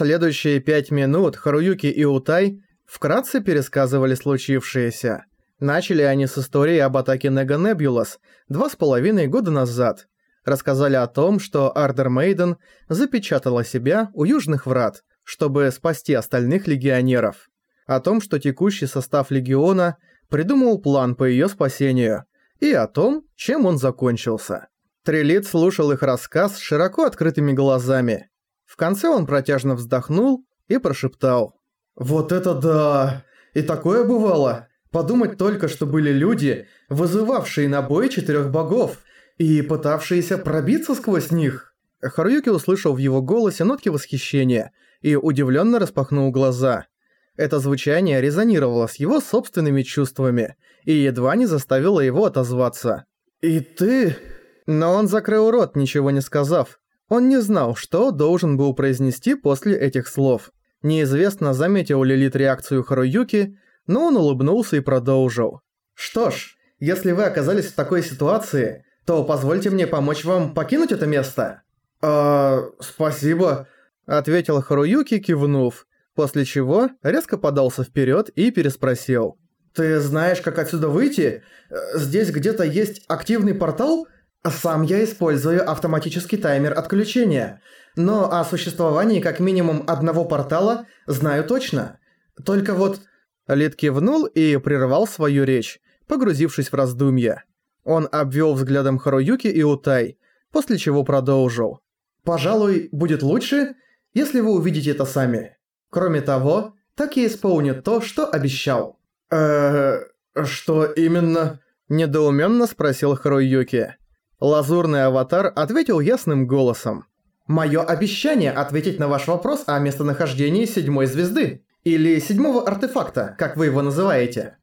следующие пять минут Харуюки и Утай вкратце пересказывали случившееся. Начали они с истории об атаке Нега Небулас два с половиной года назад. Рассказали о том, что Ардер Мейден запечатала себя у Южных Врат, чтобы спасти остальных легионеров. О том, что текущий состав легиона придумал план по её спасению. И о том, чем он закончился. Трилит слушал их рассказ с широко открытыми глазами. Конце он протяжно вздохнул и прошептал. «Вот это да! И такое бывало! Подумать только, что были люди, вызывавшие на бой четырех богов и пытавшиеся пробиться сквозь них!» Харуюки услышал в его голосе нотки восхищения и удивленно распахнул глаза. Это звучание резонировало с его собственными чувствами и едва не заставило его отозваться. «И ты...» Но он закрыл рот, ничего не сказав. Он не знал, что должен был произнести после этих слов. Неизвестно, заметил ли Лилит реакцию Харуюки, но он улыбнулся и продолжил. «Что ж, если вы оказались в такой ситуации, то позвольте мне помочь вам покинуть это место». «А, спасибо», — ответил Харуюки, кивнув, после чего резко подался вперед и переспросил. «Ты знаешь, как отсюда выйти? Здесь где-то есть активный портал?» Сам я использую автоматический таймер отключения, но о существовании как минимум одного портала знаю точно. Только вот... Лид кивнул и прервал свою речь, погрузившись в раздумья. Он обвел взглядом Харуюки и Утай, после чего продолжил. «Пожалуй, будет лучше, если вы увидите это сами. Кроме того, так я исполню то, что обещал». «Эээ, что именно?» – недоуменно спросил Харуюки. Лазурный аватар ответил ясным голосом. «Моё обещание ответить на ваш вопрос о местонахождении седьмой звезды. Или седьмого артефакта, как вы его называете».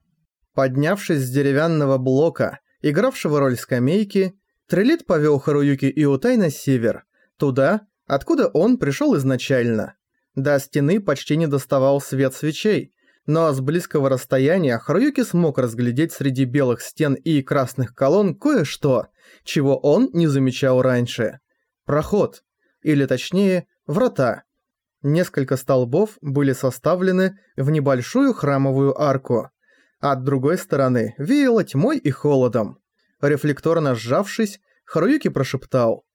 Поднявшись с деревянного блока, игравшего роль скамейки, Трелит повёл Харуюки и Утай на север, туда, откуда он пришёл изначально. До стены почти не доставал свет свечей, но с близкого расстояния Харуюки смог разглядеть среди белых стен и красных колонн кое-что, чего он не замечал раньше. Проход, или точнее, врата. Несколько столбов были составлены в небольшую храмовую арку. От другой стороны веяло тьмой и холодом. Рефлекторно сжавшись, Харуюки прошептал.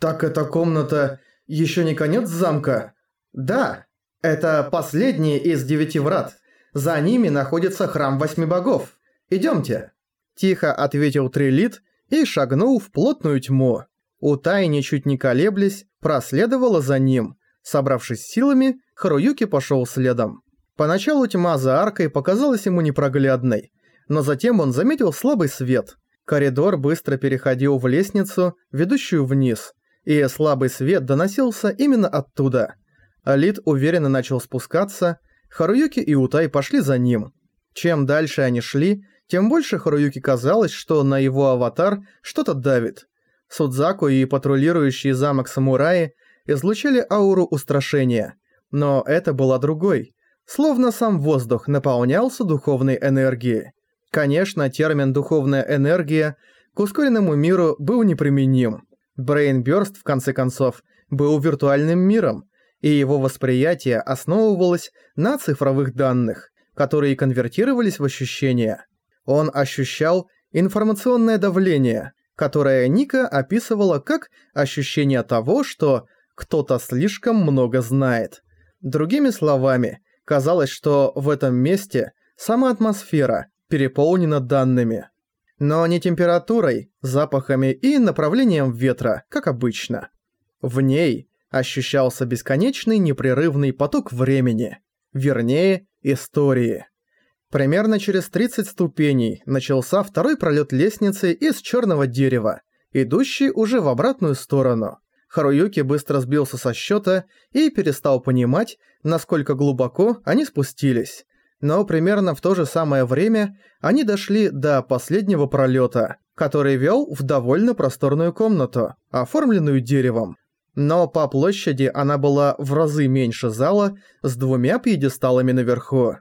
«Так эта комната еще не конец замка?» «Да, это последний из девяти врат. За ними находится храм восьми богов. Идемте. Тихо ответил Трилит и шагнул в плотную тьму. Утай, ничуть не колеблясь, проследовала за ним. Собравшись силами, Харуюки пошел следом. Поначалу тьма за аркой показалась ему непроглядной, но затем он заметил слабый свет. Коридор быстро переходил в лестницу, ведущую вниз, и слабый свет доносился именно оттуда. Алит уверенно начал спускаться, Харуюки и Утай пошли за ним. Чем дальше они шли, тем больше Харуюки казалось, что на его аватар что-то давит. Судзаку и патрулирующие замок самураи излучали ауру устрашения. Но это была другой. Словно сам воздух наполнялся духовной энергией. Конечно, термин «духовная энергия» к ускоренному миру был неприменим. Брейнбёрст, в конце концов, был виртуальным миром, и его восприятие основывалось на цифровых данных, которые конвертировались в ощущения. Он ощущал информационное давление, которое Ника описывала как ощущение того, что кто-то слишком много знает. Другими словами, казалось, что в этом месте сама атмосфера переполнена данными. Но не температурой, запахами и направлением ветра, как обычно. В ней ощущался бесконечный непрерывный поток времени, вернее, истории. Примерно через 30 ступеней начался второй пролет лестницы из черного дерева, идущий уже в обратную сторону. Харуюки быстро сбился со счета и перестал понимать, насколько глубоко они спустились. Но примерно в то же самое время они дошли до последнего пролета, который вел в довольно просторную комнату, оформленную деревом. Но по площади она была в разы меньше зала с двумя пьедесталами наверху.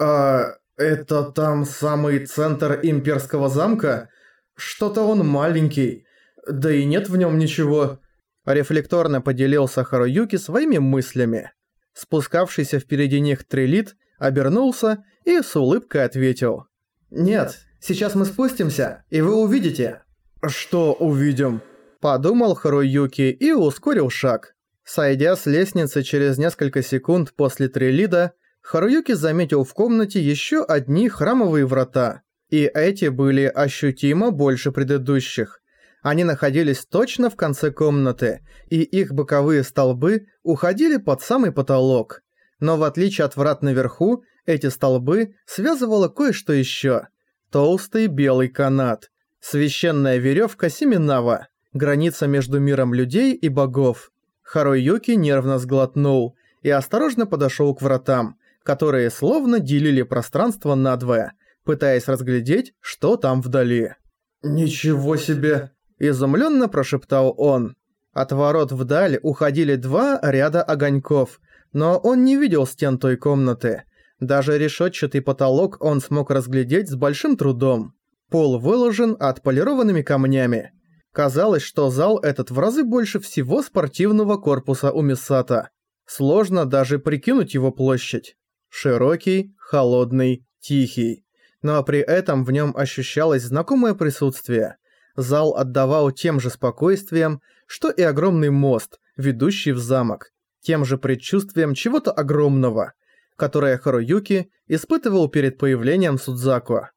«А это там самый центр имперского замка? Что-то он маленький, да и нет в нем ничего». Рефлекторно поделился Харуюки своими мыслями. Спускавшийся впереди них трилит обернулся и с улыбкой ответил. «Нет, сейчас мы спустимся, и вы увидите». «Что увидим?» Подумал Харуюки и ускорил шаг. Сойдя с лестницы через несколько секунд после трилида, Харуюки заметил в комнате еще одни храмовые врата. И эти были ощутимо больше предыдущих. Они находились точно в конце комнаты, и их боковые столбы уходили под самый потолок. Но в отличие от врат наверху, эти столбы связывало кое-что еще. Толстый белый канат. Священная веревка Семенава. Граница между миром людей и богов. Харой Юки нервно сглотнул и осторожно подошел к вратам, которые словно делили пространство надвое, пытаясь разглядеть, что там вдали. «Ничего себе!» – изумленно прошептал он. От ворот вдаль уходили два ряда огоньков, но он не видел стен той комнаты. Даже решетчатый потолок он смог разглядеть с большим трудом. Пол выложен отполированными камнями. Казалось, что зал этот в разы больше всего спортивного корпуса у Мисата. Сложно даже прикинуть его площадь. Широкий, холодный, тихий. Но при этом в нем ощущалось знакомое присутствие. Зал отдавал тем же спокойствием, что и огромный мост, ведущий в замок. Тем же предчувствием чего-то огромного, которое Харуюки испытывал перед появлением Судзаку.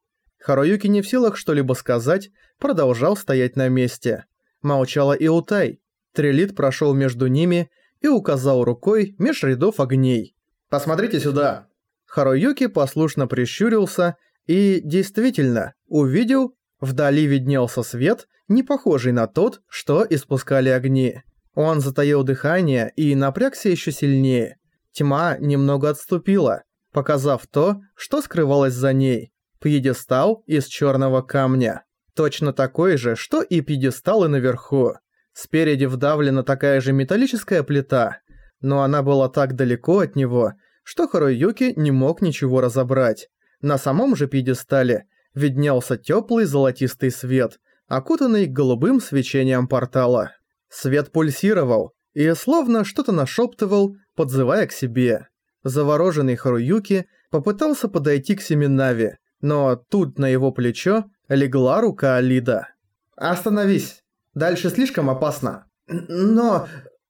Харуюки не в силах что-либо сказать, продолжал стоять на месте. Молчала и Утай. Трилит прошел между ними и указал рукой меж рядов огней. «Посмотрите сюда!» Харуюки послушно прищурился и, действительно, увидел, вдали виднелся свет, не похожий на тот, что испускали огни. Он затаил дыхание и напрягся еще сильнее. Тьма немного отступила, показав то, что скрывалось за ней. Пьедестал из черного камня. Точно такой же, что и пьедесталы наверху. Спереди вдавлена такая же металлическая плита, но она была так далеко от него, что Харуюки не мог ничего разобрать. На самом же пьедестале виднелся теплый золотистый свет, окутанный голубым свечением портала. Свет пульсировал и словно что-то нашептывал, подзывая к себе. Завороженный Харуюки попытался подойти к Семинави, но тут на его плечо легла рука Алида. «Остановись! Дальше слишком опасно!» «Но...»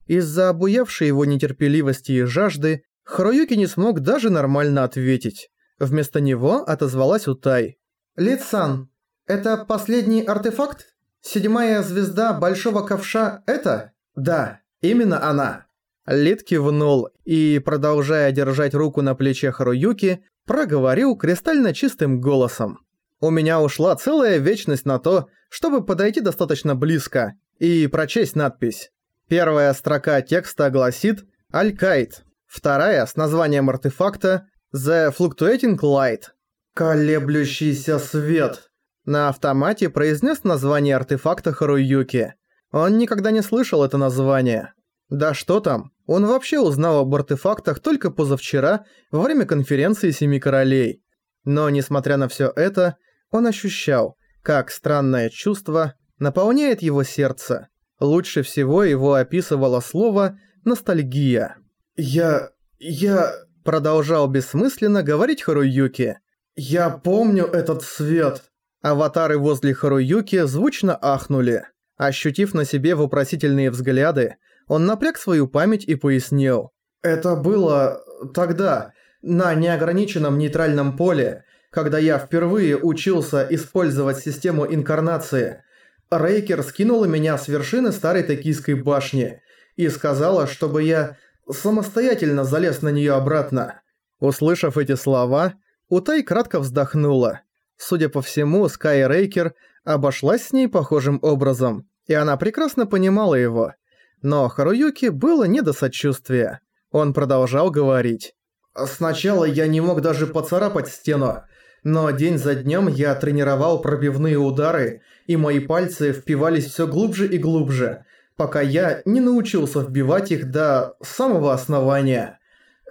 Из-за обуявшей его нетерпеливости и жажды, Харуюки не смог даже нормально ответить. Вместо него отозвалась Утай. «Лид-сан, это последний артефакт? Седьмая звезда Большого Ковша – это?» «Да, именно она». Лид кивнул и, продолжая держать руку на плече Харуюки, проговорил кристально чистым голосом. «У меня ушла целая вечность на то, чтобы подойти достаточно близко и прочесть надпись. Первая строка текста гласит «Алькайт», вторая с названием артефакта «The Fluctuating Light». «Колеблющийся свет», на автомате произнес название артефакта Харуюки. Он никогда не слышал это название. Да что там, он вообще узнал об артефактах только позавчера во время конференции Семи Королей. Но, несмотря на всё это, он ощущал, как странное чувство наполняет его сердце. Лучше всего его описывало слово «ностальгия». «Я... я...» Продолжал бессмысленно говорить Харуюки. «Я помню этот свет». Аватары возле Харуюки звучно ахнули. Ощутив на себе вопросительные взгляды, он напряг свою память и пояснил. «Это было... тогда, на неограниченном нейтральном поле, когда я впервые учился использовать систему инкарнации. Рейкер скинула меня с вершины старой токийской башни и сказала, чтобы я самостоятельно залез на нее обратно». Услышав эти слова, Утай кратко вздохнула. Судя по всему, Скай Рейкер обошлась с ней похожим образом, и она прекрасно понимала его. Но Харуюки было не до сочувствия. Он продолжал говорить. «Сначала я не мог даже поцарапать стену, но день за днем я тренировал пробивные удары, и мои пальцы впивались все глубже и глубже, пока я не научился вбивать их до самого основания.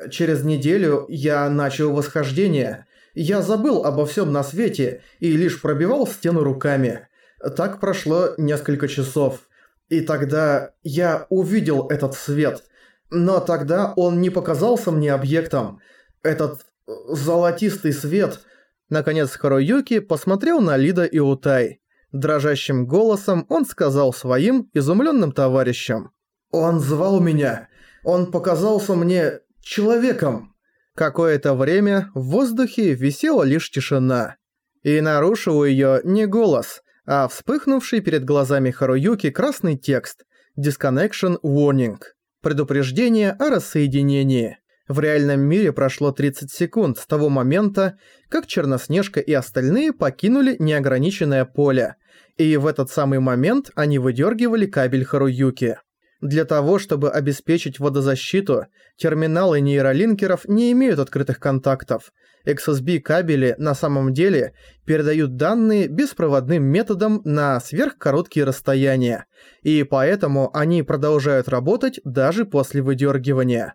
Через неделю я начал восхождение. Я забыл обо всем на свете и лишь пробивал стену руками. Так прошло несколько часов. И тогда я увидел этот свет. Но тогда он не показался мне объектом. Этот э, золотистый свет... Наконец Харуюки посмотрел на Лида и Утай. Дрожащим голосом он сказал своим изумленным товарищам. «Он звал меня. Он показался мне человеком». Какое-то время в воздухе висела лишь тишина. И нарушил ее не голос, а вспыхнувший перед глазами Харуюки красный текст «Disconnection Warning» – предупреждение о рассоединении. В реальном мире прошло 30 секунд с того момента, как Черноснежка и остальные покинули неограниченное поле, и в этот самый момент они выдергивали кабель Харуюки. Для того, чтобы обеспечить водозащиту, терминалы нейролинкеров не имеют открытых контактов. XSB кабели на самом деле передают данные беспроводным методом на сверхкороткие расстояния, и поэтому они продолжают работать даже после выдергивания.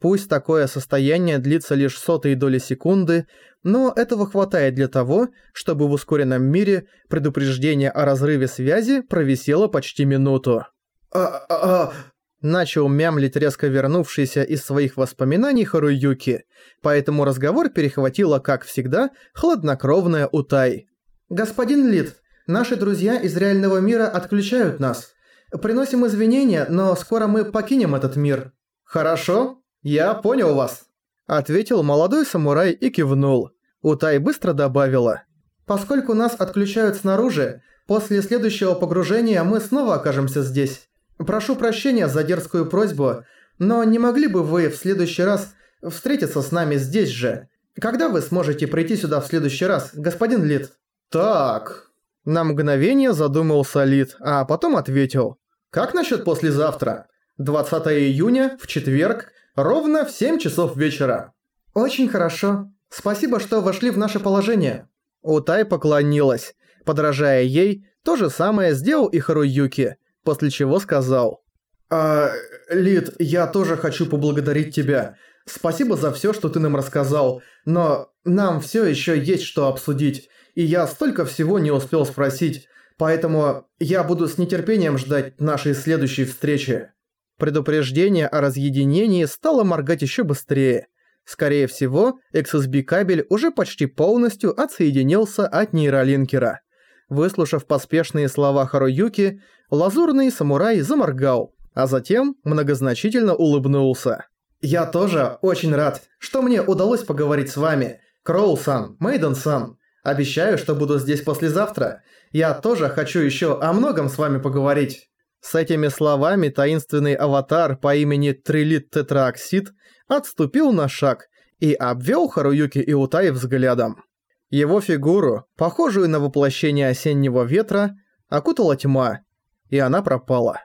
Пусть такое состояние длится лишь сотые доли секунды, но этого хватает для того, чтобы в ускоренном мире предупреждение о разрыве связи провисело почти минуту. «А... а... а...» Начал мямлить резко вернувшийся из своих воспоминаний Харуюки, поэтому разговор перехватила, как всегда, хладнокровная Утай. «Господин Лид, наши друзья из реального мира отключают нас. Приносим извинения, но скоро мы покинем этот мир». «Хорошо, я понял вас», — ответил молодой самурай и кивнул. Утай быстро добавила. «Поскольку нас отключают снаружи, после следующего погружения мы снова окажемся здесь. Прошу прощения за дерзкую просьбу, но не могли бы вы в следующий раз встретиться с нами здесь же? Когда вы сможете прийти сюда в следующий раз, господин Лид? Так... На мгновение задумался Лид, а потом ответил. Как насчет послезавтра? 20 июня, в четверг, ровно в 7 часов вечера. Очень хорошо. Спасибо, что вошли в наше положение. Утай поклонилась. Подражая ей, то же самое сделал и Харуюки – после чего сказал. «А, Лид, я тоже хочу поблагодарить тебя. Спасибо за все, что ты нам рассказал, но нам все еще есть что обсудить, и я столько всего не успел спросить, поэтому я буду с нетерпением ждать нашей следующей встречи». Предупреждение о разъединении стало моргать еще быстрее. Скорее всего, XSB кабель уже почти полностью отсоединился от нейролинкера. Выслушав поспешные слова Харуюки, лазурный самурай заморгал, а затем многозначительно улыбнулся. «Я тоже очень рад, что мне удалось поговорить с вами, Кроул-сан, Мейден-сан. Обещаю, что буду здесь послезавтра. Я тоже хочу еще о многом с вами поговорить». С этими словами таинственный аватар по имени Трилит Тетраоксид отступил на шаг и обвел Харуюки и Утай взглядом. Его фигуру, похожую на воплощение осеннего ветра, окутала тьма, и она пропала.